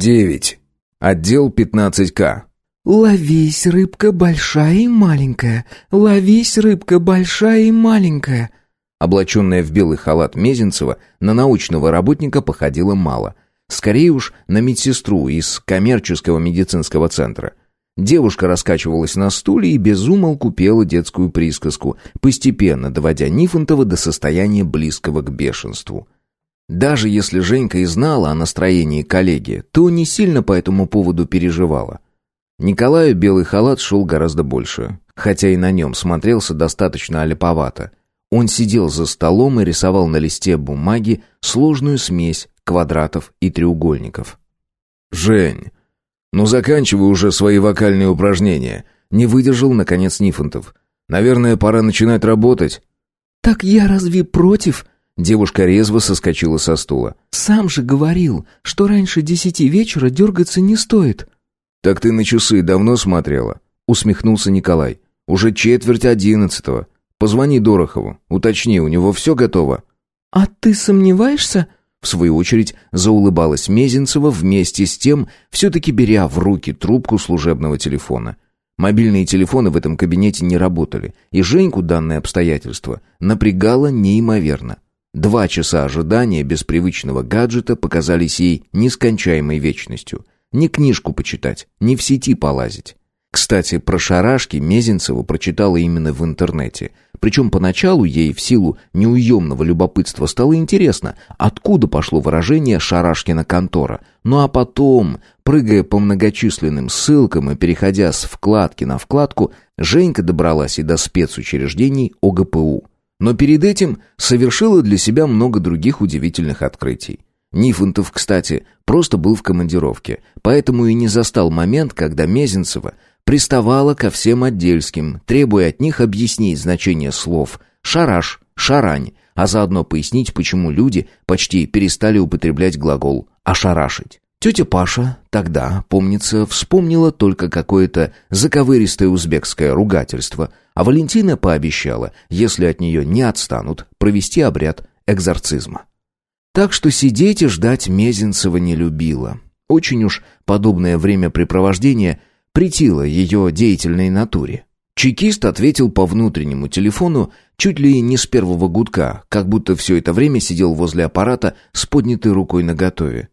9. Отдел 15К. «Ловись, рыбка большая и маленькая! Ловись, рыбка большая и маленькая!» Облаченная в белый халат Мезенцева на научного работника походила мало. Скорее уж на медсестру из коммерческого медицинского центра. Девушка раскачивалась на стуле и безумолку пела детскую присказку, постепенно доводя Нифонтова до состояния близкого к бешенству. Даже если Женька и знала о настроении коллеги, то не сильно по этому поводу переживала. Николаю белый халат шел гораздо больше, хотя и на нем смотрелся достаточно олиповато. Он сидел за столом и рисовал на листе бумаги сложную смесь квадратов и треугольников. «Жень, ну заканчивай уже свои вокальные упражнения», — не выдержал, наконец, Нифонтов. «Наверное, пора начинать работать». «Так я разве против?» Девушка резво соскочила со стула. «Сам же говорил, что раньше десяти вечера дергаться не стоит». «Так ты на часы давно смотрела?» Усмехнулся Николай. «Уже четверть одиннадцатого. Позвони Дорохову, уточни, у него все готово». «А ты сомневаешься?» В свою очередь заулыбалась Мезенцева вместе с тем, все-таки беря в руки трубку служебного телефона. Мобильные телефоны в этом кабинете не работали, и Женьку данное обстоятельство напрягало неимоверно. Два часа ожидания без привычного гаджета показались ей нескончаемой вечностью. Ни книжку почитать, ни в сети полазить. Кстати, про шарашки Мезенцева прочитала именно в интернете. Причем поначалу ей в силу неуемного любопытства стало интересно, откуда пошло выражение «шарашкина контора». Ну а потом, прыгая по многочисленным ссылкам и переходя с вкладки на вкладку, Женька добралась и до спецучреждений ОГПУ. Но перед этим совершила для себя много других удивительных открытий. Нифонтов, кстати, просто был в командировке, поэтому и не застал момент, когда Мезенцева приставала ко всем отдельским, требуя от них объяснить значение слов «шараш», «шарань», а заодно пояснить, почему люди почти перестали употреблять глагол «ошарашить». Тетя Паша тогда, помнится, вспомнила только какое-то заковыристое узбекское ругательство, а Валентина пообещала, если от нее не отстанут, провести обряд экзорцизма. Так что сидеть и ждать Мезенцева не любила. Очень уж подобное времяпрепровождение притило ее деятельной натуре. Чекист ответил по внутреннему телефону чуть ли не с первого гудка, как будто все это время сидел возле аппарата с поднятой рукой наготове.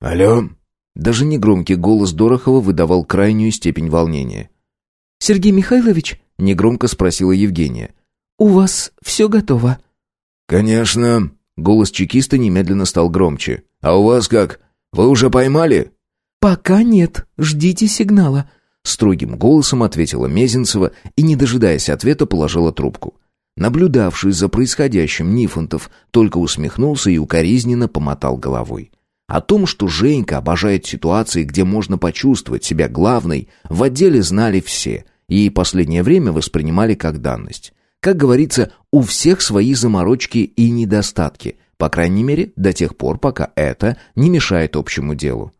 «Алло?» Даже негромкий голос Дорохова выдавал крайнюю степень волнения. «Сергей Михайлович?» — негромко спросила Евгения. «У вас все готово?» «Конечно». Голос чекиста немедленно стал громче. «А у вас как? Вы уже поймали?» «Пока нет. Ждите сигнала», — строгим голосом ответила Мезенцева и, не дожидаясь ответа, положила трубку. Наблюдавший за происходящим Нифонтов только усмехнулся и укоризненно помотал головой. О том, что Женька обожает ситуации, где можно почувствовать себя главной, в отделе знали все и последнее время воспринимали как данность. Как говорится, у всех свои заморочки и недостатки, по крайней мере, до тех пор, пока это не мешает общему делу.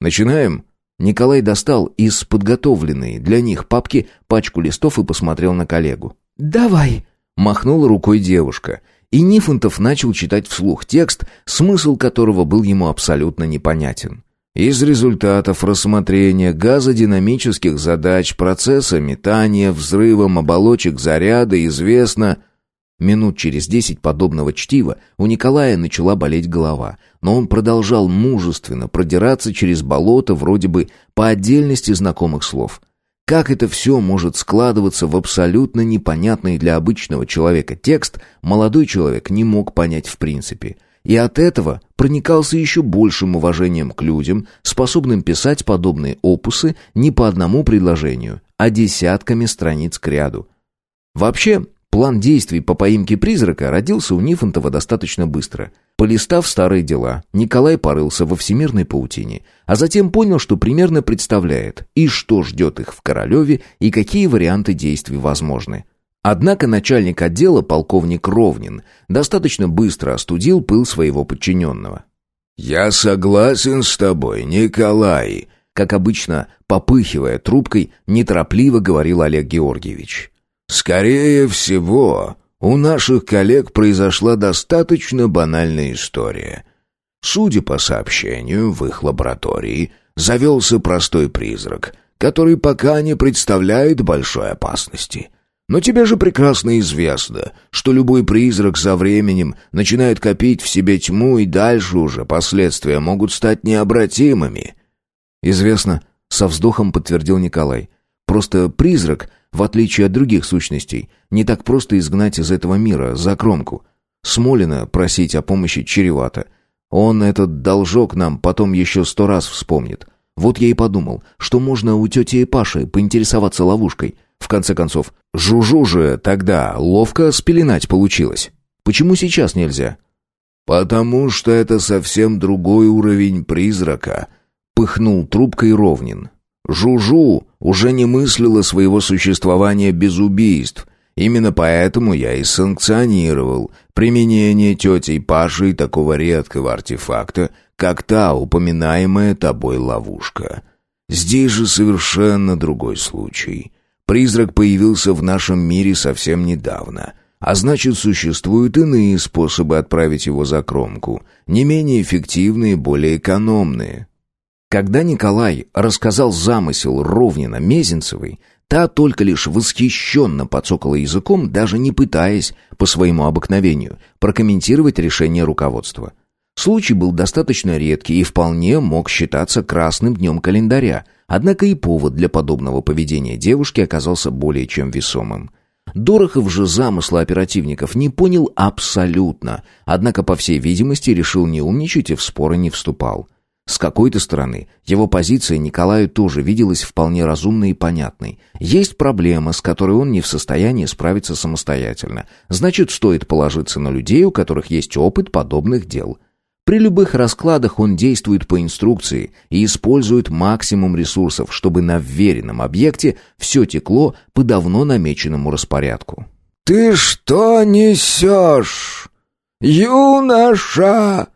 «Начинаем?» Николай достал из подготовленной для них папки пачку листов и посмотрел на коллегу. «Давай!» — махнула рукой девушка — и Нифонтов начал читать вслух текст, смысл которого был ему абсолютно непонятен. Из результатов рассмотрения газодинамических задач процесса метания взрывом оболочек заряда известно... Минут через десять подобного чтива у Николая начала болеть голова, но он продолжал мужественно продираться через болото вроде бы по отдельности знакомых слов. Как это все может складываться в абсолютно непонятный для обычного человека текст, молодой человек не мог понять в принципе. И от этого проникался еще большим уважением к людям, способным писать подобные опусы не по одному предложению, а десятками страниц к ряду. Вообще, План действий по поимке призрака родился у Нифонтова достаточно быстро. Полистав старые дела, Николай порылся во всемирной паутине, а затем понял, что примерно представляет, и что ждет их в Королеве, и какие варианты действий возможны. Однако начальник отдела, полковник Ровнин, достаточно быстро остудил пыл своего подчиненного. «Я согласен с тобой, Николай», как обычно, попыхивая трубкой, неторопливо говорил Олег Георгиевич. Скорее всего, у наших коллег произошла достаточно банальная история. Судя по сообщению, в их лаборатории завелся простой призрак, который пока не представляет большой опасности. Но тебе же прекрасно известно, что любой призрак со временем начинает копить в себе тьму, и дальше уже последствия могут стать необратимыми. Известно, со вздохом подтвердил Николай. Просто призрак, в отличие от других сущностей, не так просто изгнать из этого мира за кромку. Смолина просить о помощи чревато. Он этот должок нам потом еще сто раз вспомнит. Вот я и подумал, что можно у тети Паши поинтересоваться ловушкой. В конце концов, Жужу же тогда ловко спеленать получилось. Почему сейчас нельзя? «Потому что это совсем другой уровень призрака», — пыхнул трубкой Ровнин. «Жужу уже не мыслила своего существования без убийств. Именно поэтому я и санкционировал применение тетей Пашей такого редкого артефакта, как та упоминаемая тобой ловушка. Здесь же совершенно другой случай». Призрак появился в нашем мире совсем недавно, а значит, существуют иные способы отправить его за кромку, не менее эффективные, более экономные. Когда Николай рассказал замысел Ровнина Мезенцевой, та только лишь восхищенно подсокала языком, даже не пытаясь, по своему обыкновению, прокомментировать решение руководства. Случай был достаточно редкий и вполне мог считаться красным днем календаря – Однако и повод для подобного поведения девушки оказался более чем весомым. Дорохов же замысла оперативников не понял абсолютно, однако, по всей видимости, решил не умничать и в споры не вступал. С какой-то стороны, его позиция Николаю тоже виделась вполне разумной и понятной. Есть проблема, с которой он не в состоянии справиться самостоятельно. Значит, стоит положиться на людей, у которых есть опыт подобных дел – при любых раскладах он действует по инструкции и использует максимум ресурсов, чтобы на вверенном объекте все текло по давно намеченному распорядку. «Ты что несешь, юноша?»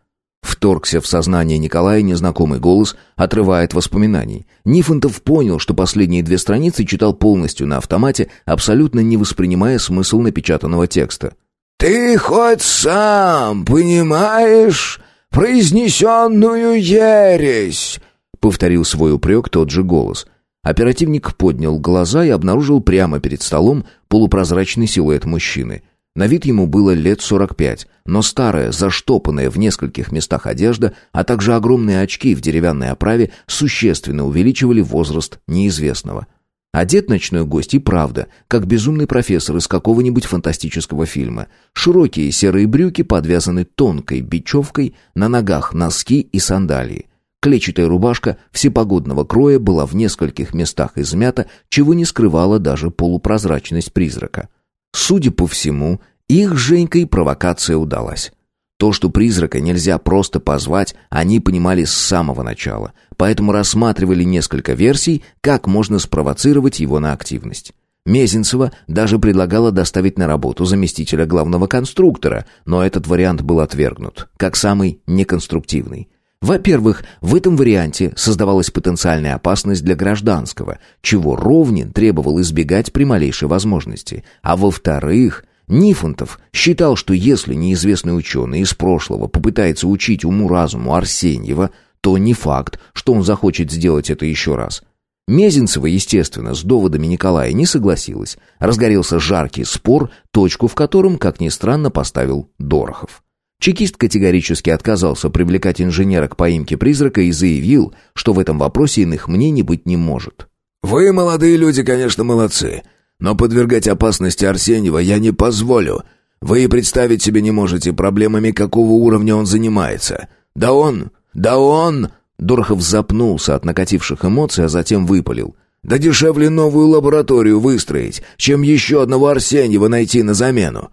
Вторгся в сознание Николая незнакомый голос, отрывая от воспоминаний. Нифонтов понял, что последние две страницы читал полностью на автомате, абсолютно не воспринимая смысл напечатанного текста. «Ты хоть сам понимаешь, произнесенную ересь!» — повторил свой упрек тот же голос. Оперативник поднял глаза и обнаружил прямо перед столом полупрозрачный силуэт мужчины. На вид ему было лет сорок пять, но старая, заштопанная в нескольких местах одежда, а также огромные очки в деревянной оправе существенно увеличивали возраст неизвестного. Одет ночной гость и правда, как безумный профессор из какого-нибудь фантастического фильма. Широкие серые брюки подвязаны тонкой бечевкой, на ногах носки и сандалии. Клетчатая рубашка всепогодного кроя была в нескольких местах измята, чего не скрывала даже полупрозрачность призрака. Судя по всему, их Женькой провокация удалась. То, что призрака нельзя просто позвать, они понимали с самого начала, поэтому рассматривали несколько версий, как можно спровоцировать его на активность. Мезенцева даже предлагала доставить на работу заместителя главного конструктора, но этот вариант был отвергнут, как самый неконструктивный. Во-первых, в этом варианте создавалась потенциальная опасность для гражданского, чего Ровнин требовал избегать при малейшей возможности. А во-вторых, Нифонтов считал, что если неизвестный ученый из прошлого попытается учить уму-разуму Арсеньева, то не факт, что он захочет сделать это еще раз. Мезенцева, естественно, с доводами Николая не согласилась. Разгорелся жаркий спор, точку в котором, как ни странно, поставил Дорохов. Чекист категорически отказался привлекать инженера к поимке призрака и заявил, что в этом вопросе иных мнений быть не может. «Вы, молодые люди, конечно, молодцы. Но подвергать опасности Арсеньева я не позволю. Вы и представить себе не можете, проблемами какого уровня он занимается. Да он... Да он...» Дорохов запнулся от накативших эмоций, а затем выпалил. «Да дешевле новую лабораторию выстроить, чем еще одного Арсеньева найти на замену».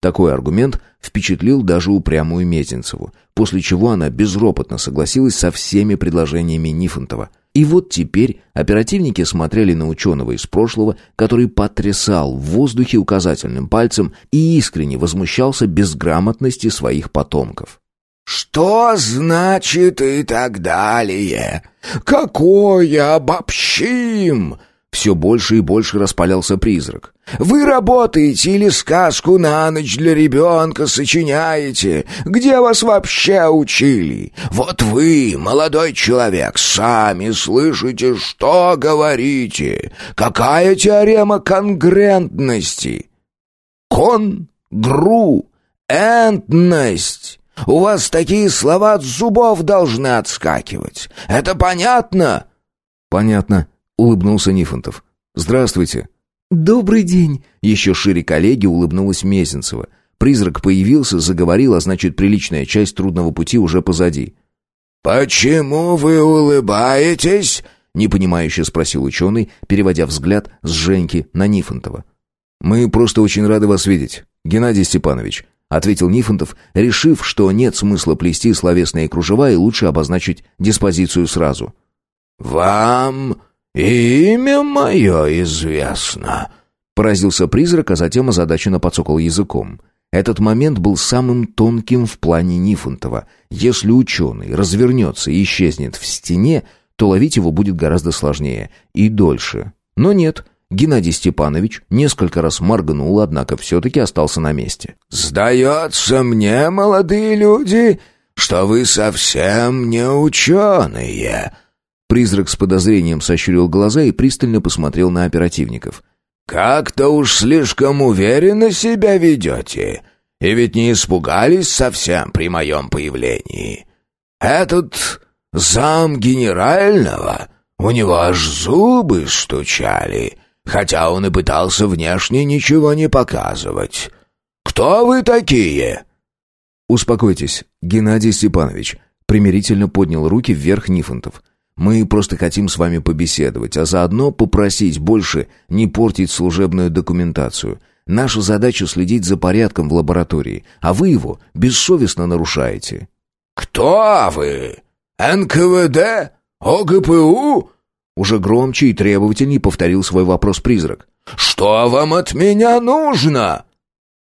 Такой аргумент впечатлил даже упрямую Мезенцеву, после чего она безропотно согласилась со всеми предложениями Нифонтова – и вот теперь оперативники смотрели на ученого из прошлого, который потрясал в воздухе указательным пальцем и искренне возмущался безграмотности своих потомков. «Что значит и так далее? Какое обобщим?» Все больше и больше распалялся призрак. Вы работаете или сказку на ночь для ребенка сочиняете? Где вас вообще учили? Вот вы, молодой человек, сами слышите, что говорите. Какая теорема конгрентности? Кон-гру-энтность. У вас такие слова от зубов должны отскакивать. Это понятно?» «Понятно», — улыбнулся Нифонтов. «Здравствуйте». «Добрый день!» Еще шире коллеги улыбнулась Мезенцева. Призрак появился, заговорил, а значит, приличная часть трудного пути уже позади. «Почему вы улыбаетесь?» — непонимающе спросил ученый, переводя взгляд с Женьки на Нифонтова. «Мы просто очень рады вас видеть, Геннадий Степанович», — ответил Нифонтов, решив, что нет смысла плести словесные кружева и лучше обозначить диспозицию сразу. «Вам имя мое известно», — поразился призрак, а затем озадаченно подсокал языком. Этот момент был самым тонким в плане Нифонтова. Если ученый развернется и исчезнет в стене, то ловить его будет гораздо сложнее и дольше. Но нет, Геннадий Степанович несколько раз моргнул, однако все-таки остался на месте. «Сдается мне, молодые люди, что вы совсем не ученые», Призрак с подозрением сощурил глаза и пристально посмотрел на оперативников. «Как-то уж слишком уверенно себя ведете. И ведь не испугались совсем при моем появлении. Этот зам генерального, у него аж зубы стучали, хотя он и пытался внешне ничего не показывать. Кто вы такие?» «Успокойтесь, Геннадий Степанович», примирительно поднял руки вверх Нифонтов. Мы просто хотим с вами побеседовать, а заодно попросить больше не портить служебную документацию. Наша задача следить за порядком в лаборатории, а вы его бессовестно нарушаете». «Кто вы? НКВД? ОГПУ?» Уже громче и требовательней повторил свой вопрос призрак. «Что вам от меня нужно?»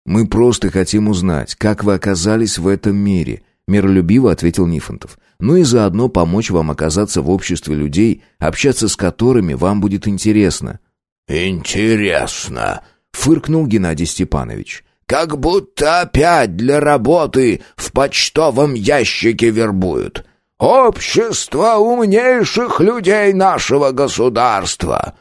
«Мы просто хотим узнать, как вы оказались в этом мире», — миролюбиво ответил Нифонтов ну и заодно помочь вам оказаться в обществе людей, общаться с которыми вам будет интересно». «Интересно», — фыркнул Геннадий Степанович. «Как будто опять для работы в почтовом ящике вербуют. Общество умнейших людей нашего государства».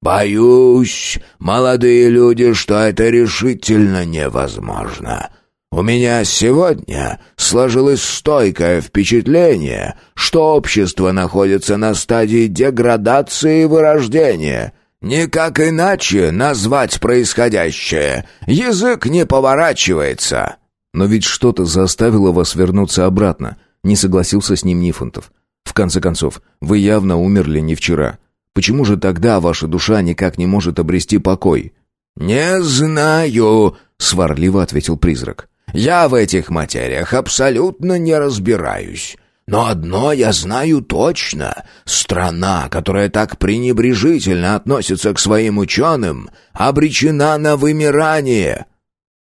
«Боюсь, молодые люди, что это решительно невозможно. У меня сегодня сложилось стойкое впечатление, что общество находится на стадии деградации и вырождения. Никак иначе назвать происходящее. Язык не поворачивается. Но ведь что-то заставило вас вернуться обратно, не согласился с ним Нифонтов. В конце концов, вы явно умерли не вчера. Почему же тогда ваша душа никак не может обрести покой? Не знаю, сварливо ответил призрак. Я в этих материях абсолютно не разбираюсь. Но одно я знаю точно. Страна, которая так пренебрежительно относится к своим ученым, обречена на вымирание».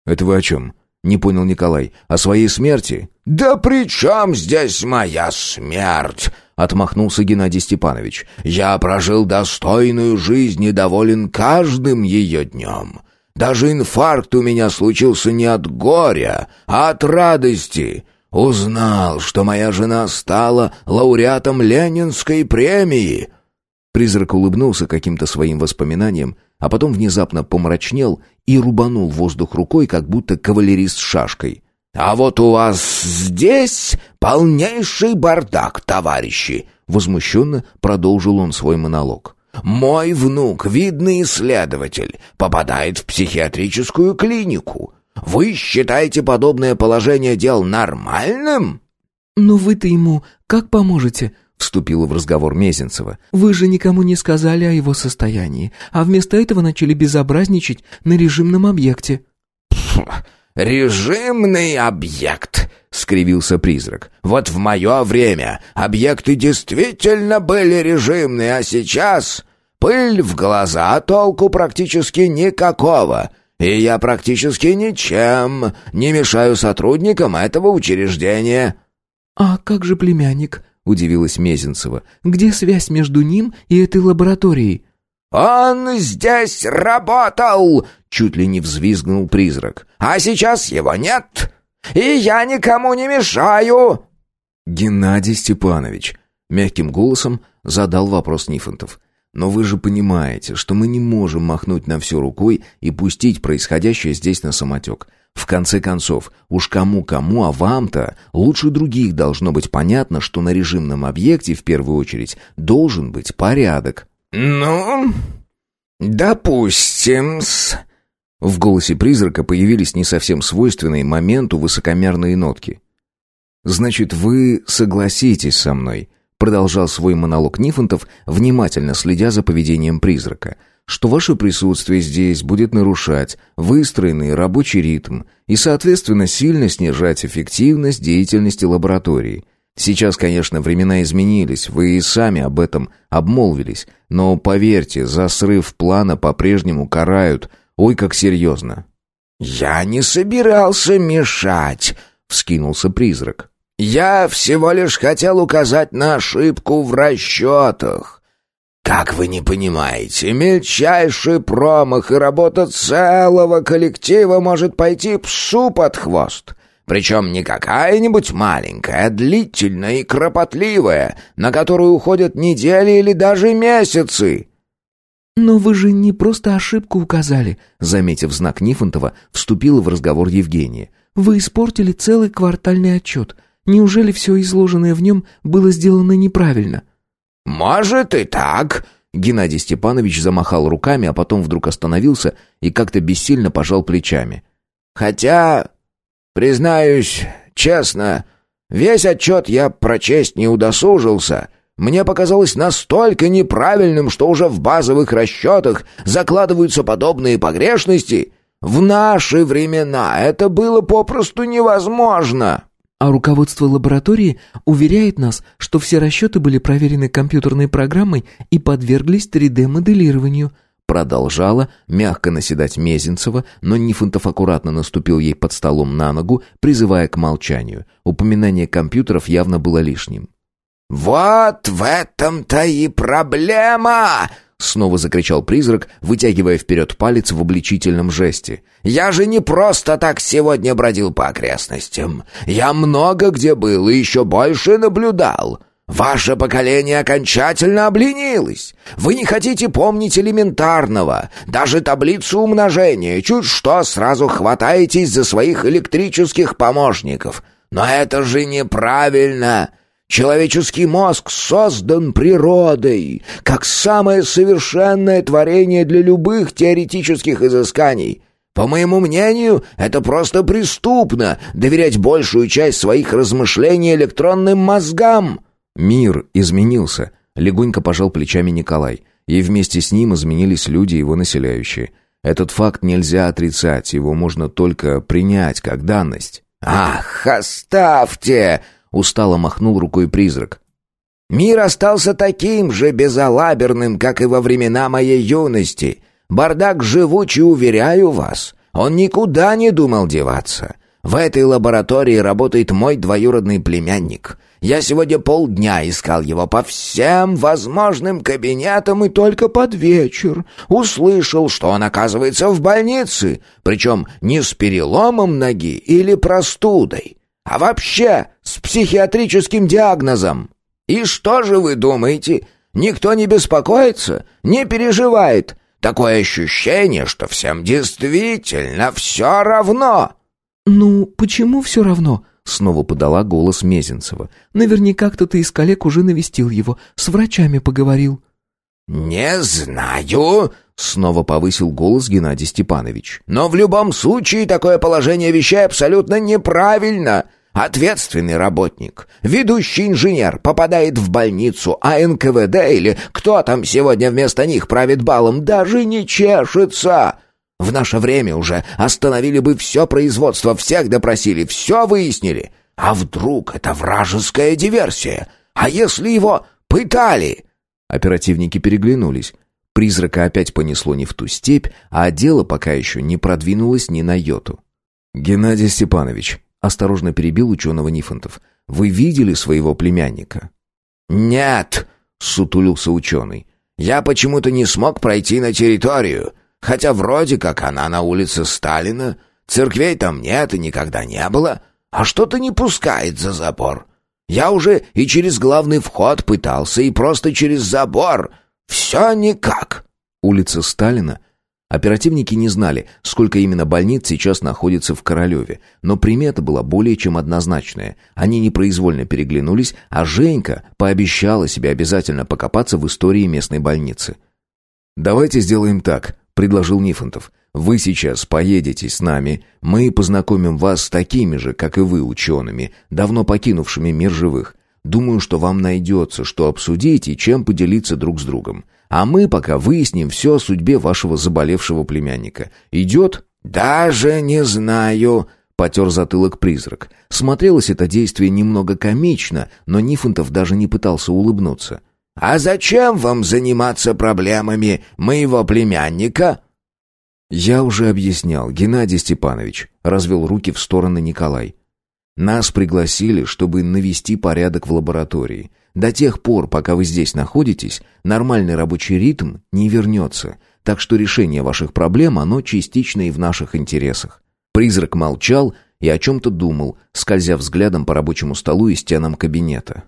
«Это вы о чем?» — не понял Николай. «О своей смерти?» «Да при чем здесь моя смерть?» — отмахнулся Геннадий Степанович. «Я прожил достойную жизнь и доволен каждым ее днем. Даже инфаркт у меня случился не от горя, а от радости. Узнал, что моя жена стала лауреатом Ленинской премии». Призрак улыбнулся каким-то своим воспоминанием, а потом внезапно помрачнел и рубанул воздух рукой, как будто кавалерист шашкой. «А вот у вас здесь полнейший бардак, товарищи!» Возмущенно продолжил он свой монолог. Мой внук, видный исследователь, попадает в психиатрическую клинику. Вы считаете подобное положение дел нормальным? Но вы-то ему как поможете? Вступила в разговор Мезенцева. «Вы же никому не сказали о его состоянии, а вместо этого начали безобразничать на режимном объекте». «Режимный объект», — скривился призрак. «Вот в мое время объекты действительно были режимные, а сейчас пыль в глаза, толку практически никакого. И я практически ничем не мешаю сотрудникам этого учреждения». «А как же племянник?» — удивилась Мезенцева. «Где связь между ним и этой лабораторией?» «Он здесь работал!» — чуть ли не взвизгнул призрак. «А сейчас его нет, и я никому не мешаю!» «Геннадий Степанович», — мягким голосом задал вопрос Нифонтов. «Но вы же понимаете, что мы не можем махнуть на все рукой и пустить происходящее здесь на самотек. В конце концов, уж кому-кому, а вам-то лучше других должно быть понятно, что на режимном объекте в первую очередь должен быть порядок». «Ну, допустим-с...» В голосе призрака появились не совсем свойственные моменту высокомерные нотки. «Значит, вы согласитесь со мной», — продолжал свой монолог Нифонтов, внимательно следя за поведением призрака, «что ваше присутствие здесь будет нарушать выстроенный рабочий ритм и, соответственно, сильно снижать эффективность деятельности лаборатории». Сейчас, конечно, времена изменились, вы и сами об этом обмолвились, но поверьте, за срыв плана по-прежнему карают. Ой, как серьезно. «Я не собирался мешать», — вскинулся призрак. «Я всего лишь хотел указать на ошибку в расчетах. Как вы не понимаете, мельчайший промах и работа целого коллектива может пойти псу под хвост». Причем не какая-нибудь маленькая, а длительная и кропотливая, на которую уходят недели или даже месяцы. «Но вы же не просто ошибку указали», — заметив знак Нифонтова, вступила в разговор Евгения. «Вы испортили целый квартальный отчет. Неужели все изложенное в нем было сделано неправильно?» «Может и так», Геннадий Степанович замахал руками, а потом вдруг остановился и как-то бессильно пожал плечами. «Хотя Признаюсь, честно, весь отчет я прочесть не удосужился. Мне показалось настолько неправильным, что уже в базовых расчетах закладываются подобные погрешности. В наши времена это было попросту невозможно. А руководство лаборатории уверяет нас, что все расчеты были проверены компьютерной программой и подверглись 3D-моделированию – Продолжала мягко наседать Мезенцева, но Нифонтов аккуратно наступил ей под столом на ногу, призывая к молчанию. Упоминание компьютеров явно было лишним. «Вот в этом-то и проблема!» Снова закричал призрак, вытягивая вперед палец в обличительном жесте. «Я же не просто так сегодня бродил по окрестностям. Я много где был и еще больше наблюдал. Ваше поколение окончательно обленилось. Вы не хотите помнить элементарного, даже таблицу умножения. Чуть что сразу хватаетесь за своих электрических помощников. Но это же неправильно. Человеческий мозг создан природой, как самое совершенное творение для любых теоретических изысканий. По моему мнению, это просто преступно доверять большую часть своих размышлений электронным мозгам. Мир изменился, легонько пожал плечами Николай, и вместе с ним изменились люди, его населяющие. Этот факт нельзя отрицать, его можно только принять как данность. «Ах, оставьте!» — устало махнул рукой призрак. «Мир остался таким же безалаберным, как и во времена моей юности. Бардак живучий, уверяю вас. Он никуда не думал деваться. В этой лаборатории работает мой двоюродный племянник. Я сегодня полдня искал его по всем возможным кабинетам и только под вечер услышал, что он оказывается в больнице, причем не с переломом ноги или простудой, а вообще с психиатрическим диагнозом. И что же вы думаете? Никто не беспокоится, не переживает. Такое ощущение, что всем действительно все равно. «Ну, почему все равно?» Снова подала голос Мезенцева. «Наверняка кто-то из коллег уже навестил его, с врачами поговорил». «Не знаю», — снова повысил голос Геннадий Степанович. «Но в любом случае такое положение вещей абсолютно неправильно. Ответственный работник, ведущий инженер попадает в больницу, а НКВД или кто там сегодня вместо них правит балом даже не чешется. В наше время уже остановили бы все производство, всех допросили, все выяснили. А вдруг это вражеская диверсия? А если его пытали?» Оперативники переглянулись. Призрака опять понесло не в ту степь, а дело пока еще не продвинулось ни на йоту. «Геннадий Степанович», — осторожно перебил ученого Нифонтов, — «вы видели своего племянника?» «Нет», — сутулился ученый. Я почему-то не смог пройти на территорию, хотя вроде как она на улице Сталина, церквей там нет и никогда не было, а что-то не пускает за забор. Я уже и через главный вход пытался, и просто через забор. Все никак». Улица Сталина Оперативники не знали, сколько именно больниц сейчас находится в Королеве, но примета была более чем однозначная. Они непроизвольно переглянулись, а Женька пообещала себе обязательно покопаться в истории местной больницы. «Давайте сделаем так», — предложил Нифонтов. «Вы сейчас поедете с нами, мы познакомим вас с такими же, как и вы, учеными, давно покинувшими мир живых. Думаю, что вам найдется, что обсудить и чем поделиться друг с другом. А мы пока выясним все о судьбе вашего заболевшего племянника. Идет?» «Даже не знаю», — потер затылок призрак. Смотрелось это действие немного комично, но Нифонтов даже не пытался улыбнуться. «А зачем вам заниматься проблемами моего племянника?» «Я уже объяснял, Геннадий Степанович», — развел руки в стороны Николай. «Нас пригласили, чтобы навести порядок в лаборатории. До тех пор, пока вы здесь находитесь, нормальный рабочий ритм не вернется, так что решение ваших проблем, оно частично и в наших интересах». Призрак молчал и о чем-то думал, скользя взглядом по рабочему столу и стенам кабинета.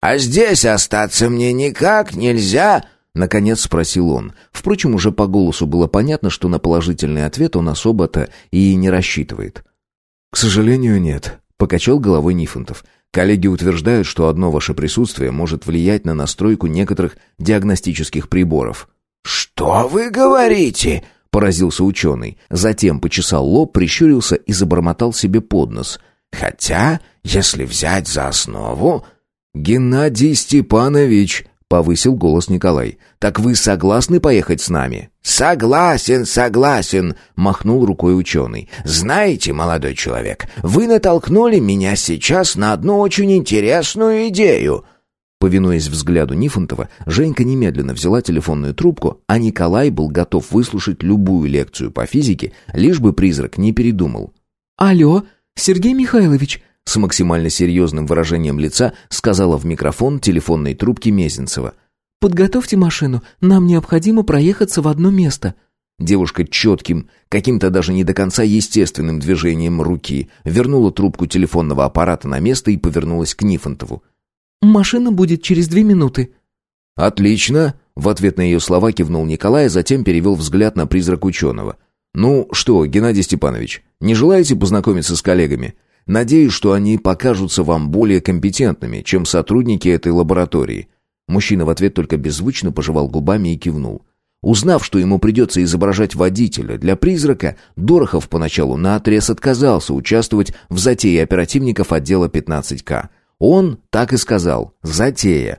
«А здесь остаться мне никак нельзя?» Наконец спросил он. Впрочем, уже по голосу было понятно, что на положительный ответ он особо-то и не рассчитывает. «К сожалению, нет», — покачал головой Нифонтов. Коллеги утверждают, что одно ваше присутствие может влиять на настройку некоторых диагностических приборов. «Что вы говорите?» — поразился ученый. Затем почесал лоб, прищурился и забормотал себе под нос. «Хотя, если взять за основу...» «Геннадий Степанович!» — повысил голос Николай. «Так вы согласны поехать с нами?» «Согласен, согласен», — махнул рукой ученый. «Знаете, молодой человек, вы натолкнули меня сейчас на одну очень интересную идею». Повинуясь взгляду Нифонтова, Женька немедленно взяла телефонную трубку, а Николай был готов выслушать любую лекцию по физике, лишь бы призрак не передумал. «Алло, Сергей Михайлович», с максимально серьезным выражением лица сказала в микрофон телефонной трубки Мезенцева. «Подготовьте машину, нам необходимо проехаться в одно место». Девушка четким, каким-то даже не до конца естественным движением руки вернула трубку телефонного аппарата на место и повернулась к Нифонтову. «Машина будет через две минуты». «Отлично!» — в ответ на ее слова кивнул Николай, а затем перевел взгляд на призрак ученого. «Ну что, Геннадий Степанович, не желаете познакомиться с коллегами? Надеюсь, что они покажутся вам более компетентными, чем сотрудники этой лаборатории». Мужчина в ответ только беззвучно пожевал губами и кивнул. Узнав, что ему придется изображать водителя для призрака, Дорохов поначалу наотрез отказался участвовать в затее оперативников отдела 15К. Он так и сказал «затея».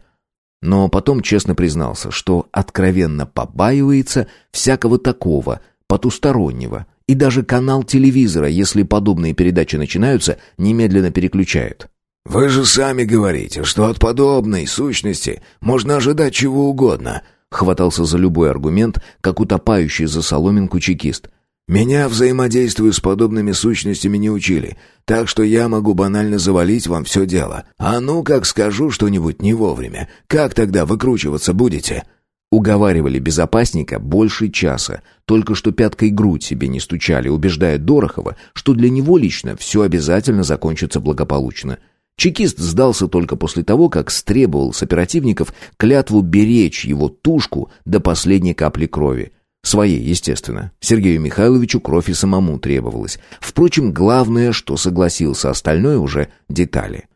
Но потом честно признался, что откровенно побаивается всякого такого, потустороннего – и даже канал телевизора, если подобные передачи начинаются, немедленно переключают. «Вы же сами говорите, что от подобной сущности можно ожидать чего угодно», хватался за любой аргумент, как утопающий за соломинку чекист. «Меня взаимодействию с подобными сущностями не учили, так что я могу банально завалить вам все дело. А ну, как скажу что-нибудь не вовремя, как тогда выкручиваться будете?» Уговаривали безопасника больше часа, только что пяткой грудь себе не стучали, убеждая Дорохова, что для него лично все обязательно закончится благополучно. Чекист сдался только после того, как стребовал с оперативников клятву беречь его тушку до последней капли крови. Своей, естественно. Сергею Михайловичу кровь и самому требовалось. Впрочем, главное, что согласился, остальное уже детали.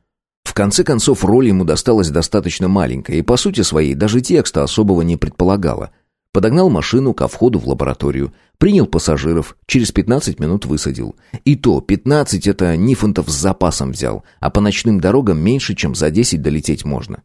Конце концов, роль ему досталась достаточно маленькая и, по сути своей, даже текста особого не предполагала. Подогнал машину ко входу в лабораторию, принял пассажиров, через 15 минут высадил. И то 15 это Нифонтов с запасом взял, а по ночным дорогам меньше, чем за 10 долететь можно.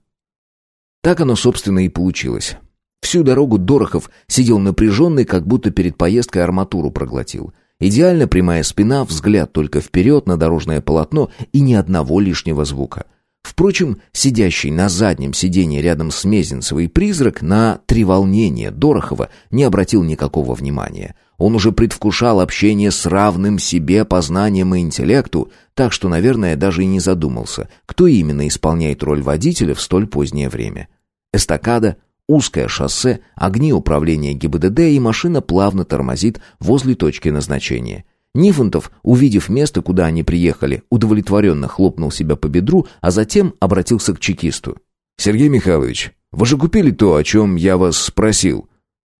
Так оно, собственно, и получилось. Всю дорогу Дорохов сидел напряженный, как будто перед поездкой арматуру проглотил. Идеально прямая спина, взгляд только вперед на дорожное полотно и ни одного лишнего звука. Впрочем, сидящий на заднем сиденье рядом с Мезенцевой призрак на треволнение Дорохова не обратил никакого внимания. Он уже предвкушал общение с равным себе познанием и интеллекту, так что, наверное, даже и не задумался, кто именно исполняет роль водителя в столь позднее время. Эстакада, Узкое шоссе, огни управления ГИБДД и машина плавно тормозит возле точки назначения. Нифонтов, увидев место, куда они приехали, удовлетворенно хлопнул себя по бедру, а затем обратился к чекисту. «Сергей Михайлович, вы же купили то, о чем я вас спросил?»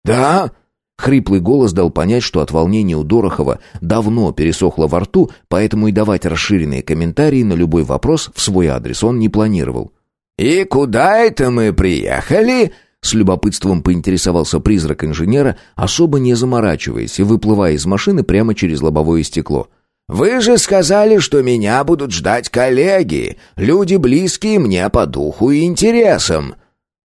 «Да?» Хриплый голос дал понять, что от волнения у Дорохова давно пересохло во рту, поэтому и давать расширенные комментарии на любой вопрос в свой адрес он не планировал. «И куда это мы приехали?» С любопытством поинтересовался призрак инженера, особо не заморачиваясь и выплывая из машины прямо через лобовое стекло. «Вы же сказали, что меня будут ждать коллеги, люди близкие мне по духу и интересам».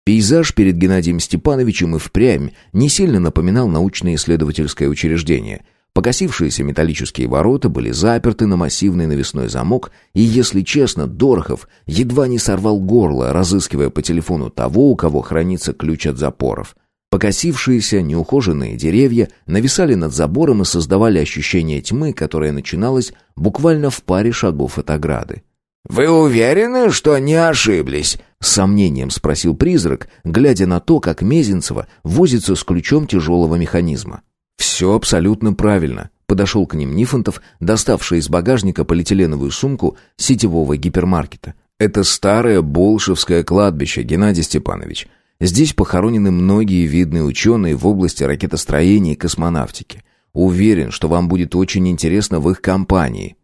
Пейзаж перед Геннадием Степановичем и впрямь не сильно напоминал научно-исследовательское учреждение. Покосившиеся металлические ворота были заперты на массивный навесной замок, и, если честно, Дорохов едва не сорвал горло, разыскивая по телефону того, у кого хранится ключ от запоров. Покосившиеся, неухоженные деревья нависали над забором и создавали ощущение тьмы, которое начиналось буквально в паре шагов от ограды. «Вы уверены, что не ошиблись?» — с сомнением спросил призрак, глядя на то, как Мезенцева возится с ключом тяжелого механизма. «Все абсолютно правильно», — подошел к ним Нифонтов, доставший из багажника полиэтиленовую сумку сетевого гипермаркета. «Это старое Болшевское кладбище, Геннадий Степанович. Здесь похоронены многие видные ученые в области ракетостроения и космонавтики. Уверен, что вам будет очень интересно в их компании».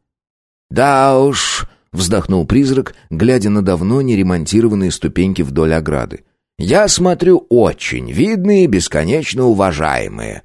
«Да уж», Вздохнул призрак, глядя на давно не ремонтированные ступеньки вдоль ограды. «Я смотрю, очень видные бесконечно уважаемые».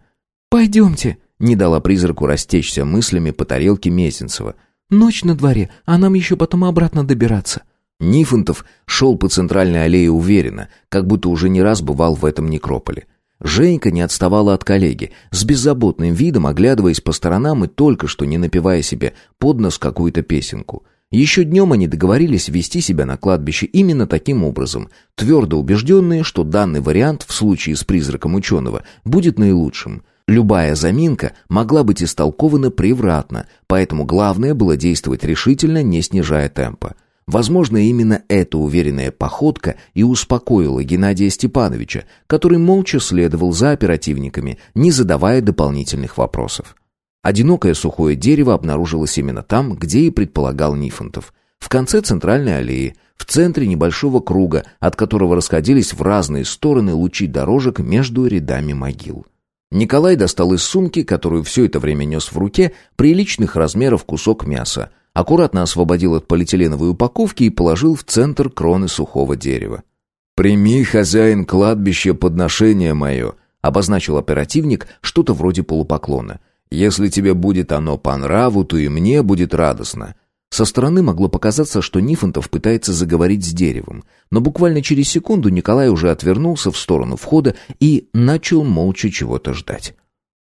«Пойдемте», — не дала призраку растечься мыслями по тарелке Мезенцева. «Ночь на дворе, а нам еще потом обратно добираться». Нифонтов шел по центральной аллее уверенно, как будто уже не раз бывал в этом некрополе. Женька не отставала от коллеги, с беззаботным видом оглядываясь по сторонам и только что не напевая себе под нос какую-то песенку — еще днем они договорились вести себя на кладбище именно таким образом, твердо убежденные, что данный вариант в случае с призраком ученого будет наилучшим. Любая заминка могла быть истолкована превратно, поэтому главное было действовать решительно, не снижая темпа. Возможно, именно эта уверенная походка и успокоила Геннадия Степановича, который молча следовал за оперативниками, не задавая дополнительных вопросов. Одинокое сухое дерево обнаружилось именно там, где и предполагал Нифонтов. В конце центральной аллеи, в центре небольшого круга, от которого расходились в разные стороны лучи дорожек между рядами могил. Николай достал из сумки, которую все это время нес в руке, приличных размеров кусок мяса, аккуратно освободил от полиэтиленовой упаковки и положил в центр кроны сухого дерева. «Прими, хозяин кладбища, подношение мое», — обозначил оперативник что-то вроде полупоклона — если тебе будет оно по нраву, то и мне будет радостно». Со стороны могло показаться, что Нифонтов пытается заговорить с деревом, но буквально через секунду Николай уже отвернулся в сторону входа и начал молча чего-то ждать.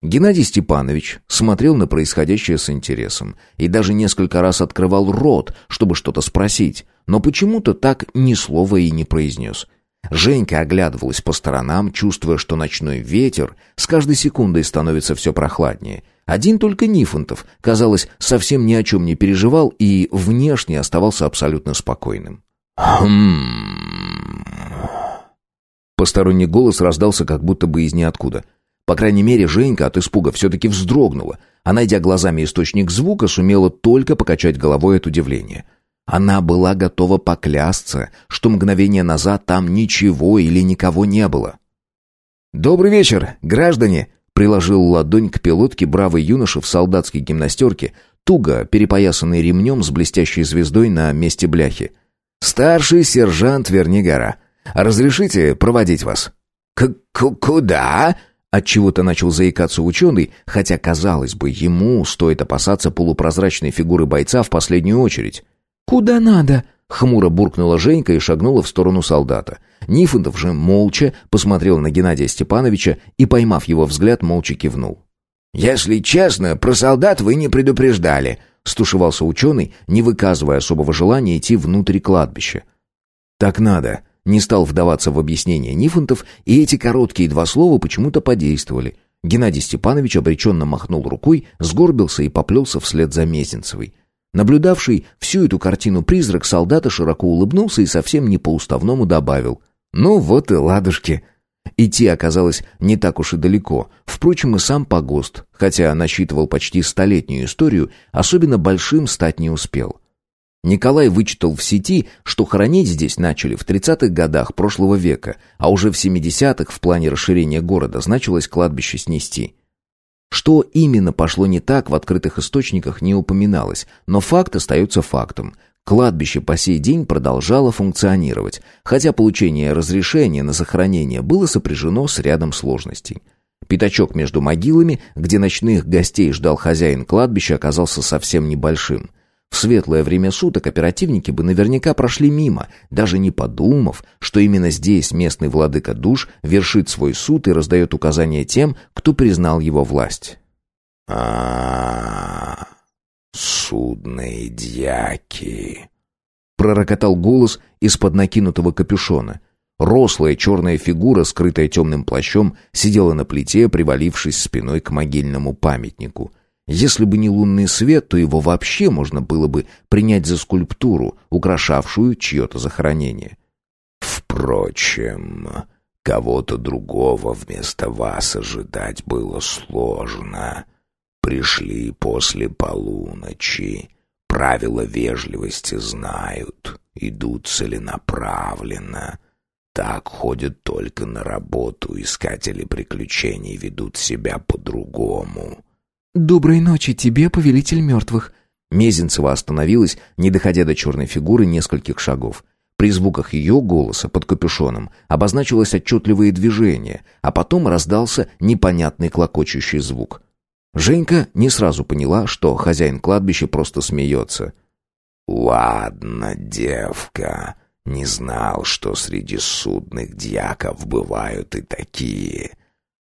Геннадий Степанович смотрел на происходящее с интересом и даже несколько раз открывал рот, чтобы что-то спросить, но почему-то так ни слова и не произнес. Женька оглядывалась по сторонам, чувствуя, что ночной ветер с каждой секундой становится все прохладнее. Один только Нифонтов, казалось, совсем ни о чем не переживал и внешне оставался абсолютно спокойным. «Хм...» Посторонний голос раздался как будто бы из ниоткуда. По крайней мере, Женька от испуга все-таки вздрогнула, а, найдя глазами источник звука, сумела только покачать головой от удивления. Она была готова поклясться, что мгновение назад там ничего или никого не было. «Добрый вечер, граждане!» — приложил ладонь к пилотке бравый юноша в солдатской гимнастерке, туго перепоясанный ремнем с блестящей звездой на месте бляхи. «Старший сержант Вернигора. Разрешите проводить вас?» К «Куда?» Отчего-то начал заикаться ученый, хотя, казалось бы, ему стоит опасаться полупрозрачной фигуры бойца в последнюю очередь. «Куда надо?» — хмуро буркнула Женька и шагнула в сторону солдата. Нифонтов же молча посмотрел на Геннадия Степановича и, поймав его взгляд, молча кивнул. «Если честно, про солдат вы не предупреждали», — стушевался ученый, не выказывая особого желания идти внутрь кладбища. «Так надо», — не стал вдаваться в объяснение Нифонтов, и эти короткие два слова почему-то подействовали. Геннадий Степанович обреченно махнул рукой, сгорбился и поплелся вслед за Мезенцевой. Наблюдавший всю эту картину призрак солдата широко улыбнулся и совсем не по-уставному добавил. «Ну вот и ладушки». идти оказалось не так уж и далеко. Впрочем, и сам погост, хотя насчитывал почти столетнюю историю, особенно большим стать не успел. Николай вычитал в сети, что хоронить здесь начали в 30-х годах прошлого века, а уже в 70-х в плане расширения города значилось кладбище снести. Что именно пошло не так, в открытых источниках не упоминалось, но факт остается фактом. Кладбище по сей день продолжало функционировать, хотя получение разрешения на захоронение было сопряжено с рядом сложностей. Пятачок между могилами, где ночных гостей ждал хозяин кладбища, оказался совсем небольшим – в светлое время суток оперативники бы наверняка прошли мимо, даже не подумав, что именно здесь местный владыка душ вершит свой суд и раздает указания тем, кто признал его власть. а, судные дьяки!» Пророкотал голос из-под накинутого капюшона. Рослая черная фигура, скрытая темным плащом, сидела на плите, привалившись спиной к могильному памятнику — если бы не лунный свет, то его вообще можно было бы принять за скульптуру, украшавшую чье-то захоронение. «Впрочем, кого-то другого вместо вас ожидать было сложно. Пришли после полуночи, правила вежливости знают, идут целенаправленно». Так ходят только на работу, искатели приключений ведут себя по-другому. «Доброй ночи тебе, повелитель мертвых!» Мезенцева остановилась, не доходя до черной фигуры нескольких шагов. При звуках ее голоса под капюшоном обозначилось отчетливое движение, а потом раздался непонятный клокочущий звук. Женька не сразу поняла, что хозяин кладбища просто смеется. «Ладно, девка, не знал, что среди судных дьяков бывают и такие.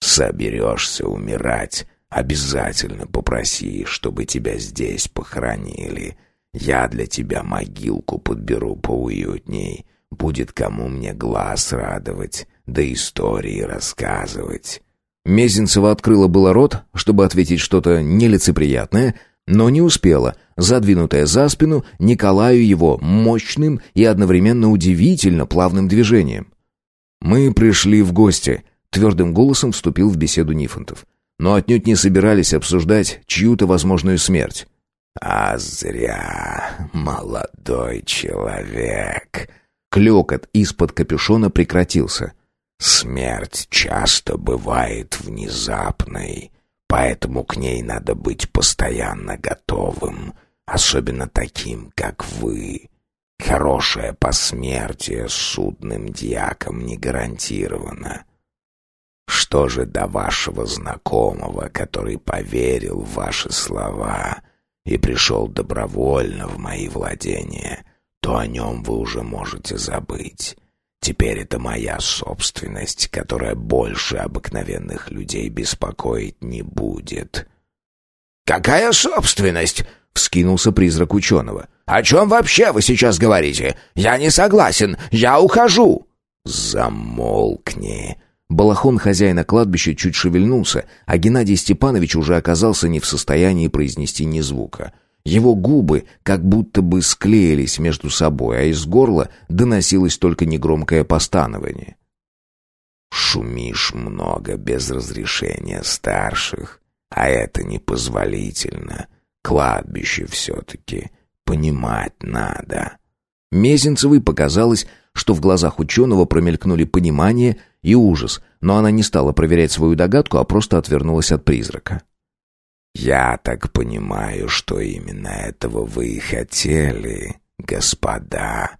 Соберешься умирать, Обязательно попроси, чтобы тебя здесь похоронили. Я для тебя могилку подберу поуютней. Будет кому мне глаз радовать, да истории рассказывать». Мезенцева открыла было рот, чтобы ответить что-то нелицеприятное, но не успела, задвинутая за спину Николаю его мощным и одновременно удивительно плавным движением. «Мы пришли в гости», — твердым голосом вступил в беседу Нифонтов но отнюдь не собирались обсуждать чью-то возможную смерть. «А зря, молодой человек!» Клекот из-под капюшона прекратился. «Смерть часто бывает внезапной, поэтому к ней надо быть постоянно готовым, особенно таким, как вы. Хорошее посмертие судным дьяком не гарантировано. Что же до вашего знакомого, который поверил в ваши слова и пришел добровольно в мои владения, то о нем вы уже можете забыть. Теперь это моя собственность, которая больше обыкновенных людей беспокоить не будет». «Какая собственность?» — вскинулся призрак ученого. «О чем вообще вы сейчас говорите? Я не согласен. Я ухожу!» «Замолкни!» Балахон хозяина кладбища чуть шевельнулся, а Геннадий Степанович уже оказался не в состоянии произнести ни звука. Его губы как будто бы склеились между собой, а из горла доносилось только негромкое постанование. «Шумишь много без разрешения старших, а это непозволительно. Кладбище все-таки понимать надо». Мезенцевой показалось, что в глазах ученого промелькнули понимание и ужас, но она не стала проверять свою догадку, а просто отвернулась от призрака. «Я так понимаю, что именно этого вы и хотели, господа».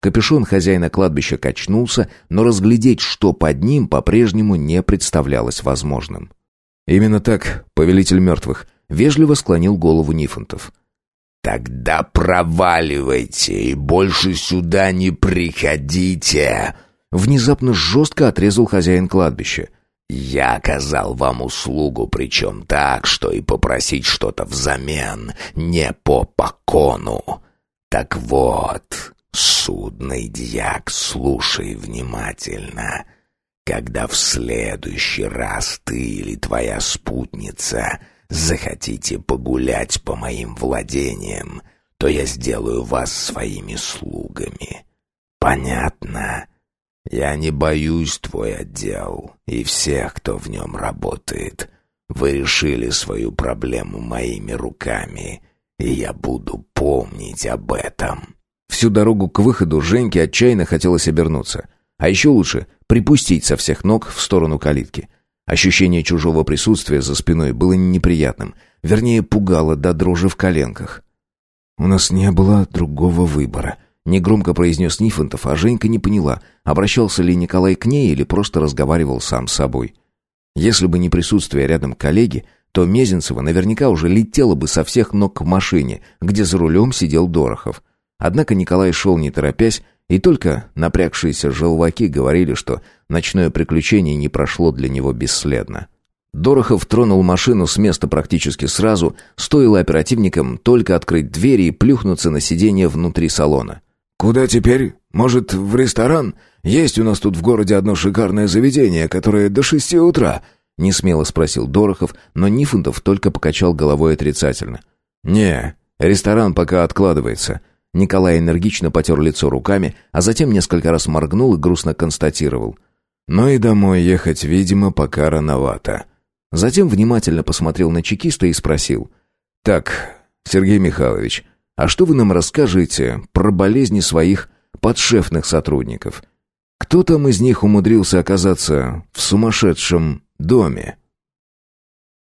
Капюшон хозяина кладбища качнулся, но разглядеть, что под ним, по-прежнему не представлялось возможным. «Именно так, повелитель мертвых», — вежливо склонил голову Нифонтов. «Тогда проваливайте и больше сюда не приходите!» Внезапно жестко отрезал хозяин кладбища. «Я оказал вам услугу, причем так, что и попросить что-то взамен не по покону. Так вот, судный дьяк, слушай внимательно. Когда в следующий раз ты или твоя спутница захотите погулять по моим владениям, то я сделаю вас своими слугами. Понятно? Я не боюсь твой отдел и всех, кто в нем работает. Вы решили свою проблему моими руками, и я буду помнить об этом». Всю дорогу к выходу Женьке отчаянно хотелось обернуться. А еще лучше припустить со всех ног в сторону калитки. Ощущение чужого присутствия за спиной было неприятным. Вернее, пугало до дрожи в коленках. «У нас не было другого выбора», — негромко произнес Нифонтов, а Женька не поняла, обращался ли Николай к ней или просто разговаривал сам с собой. Если бы не присутствие рядом коллеги, то Мезенцева наверняка уже летела бы со всех ног к машине, где за рулем сидел Дорохов. Однако Николай шел не торопясь, и только напрягшиеся желваки говорили, что ночное приключение не прошло для него бесследно. Дорохов тронул машину с места практически сразу, стоило оперативникам только открыть двери и плюхнуться на сиденье внутри салона. «Куда теперь? Может, в ресторан? Есть у нас тут в городе одно шикарное заведение, которое до шести утра», — несмело спросил Дорохов, но Нифонтов только покачал головой отрицательно. «Не, ресторан пока откладывается». Николай энергично потер лицо руками, а затем несколько раз моргнул и грустно констатировал. «Ну и домой ехать, видимо, пока рановато». Затем внимательно посмотрел на чекиста и спросил. «Так, Сергей Михайлович, а что вы нам расскажете про болезни своих подшефных сотрудников? Кто там из них умудрился оказаться в сумасшедшем доме?»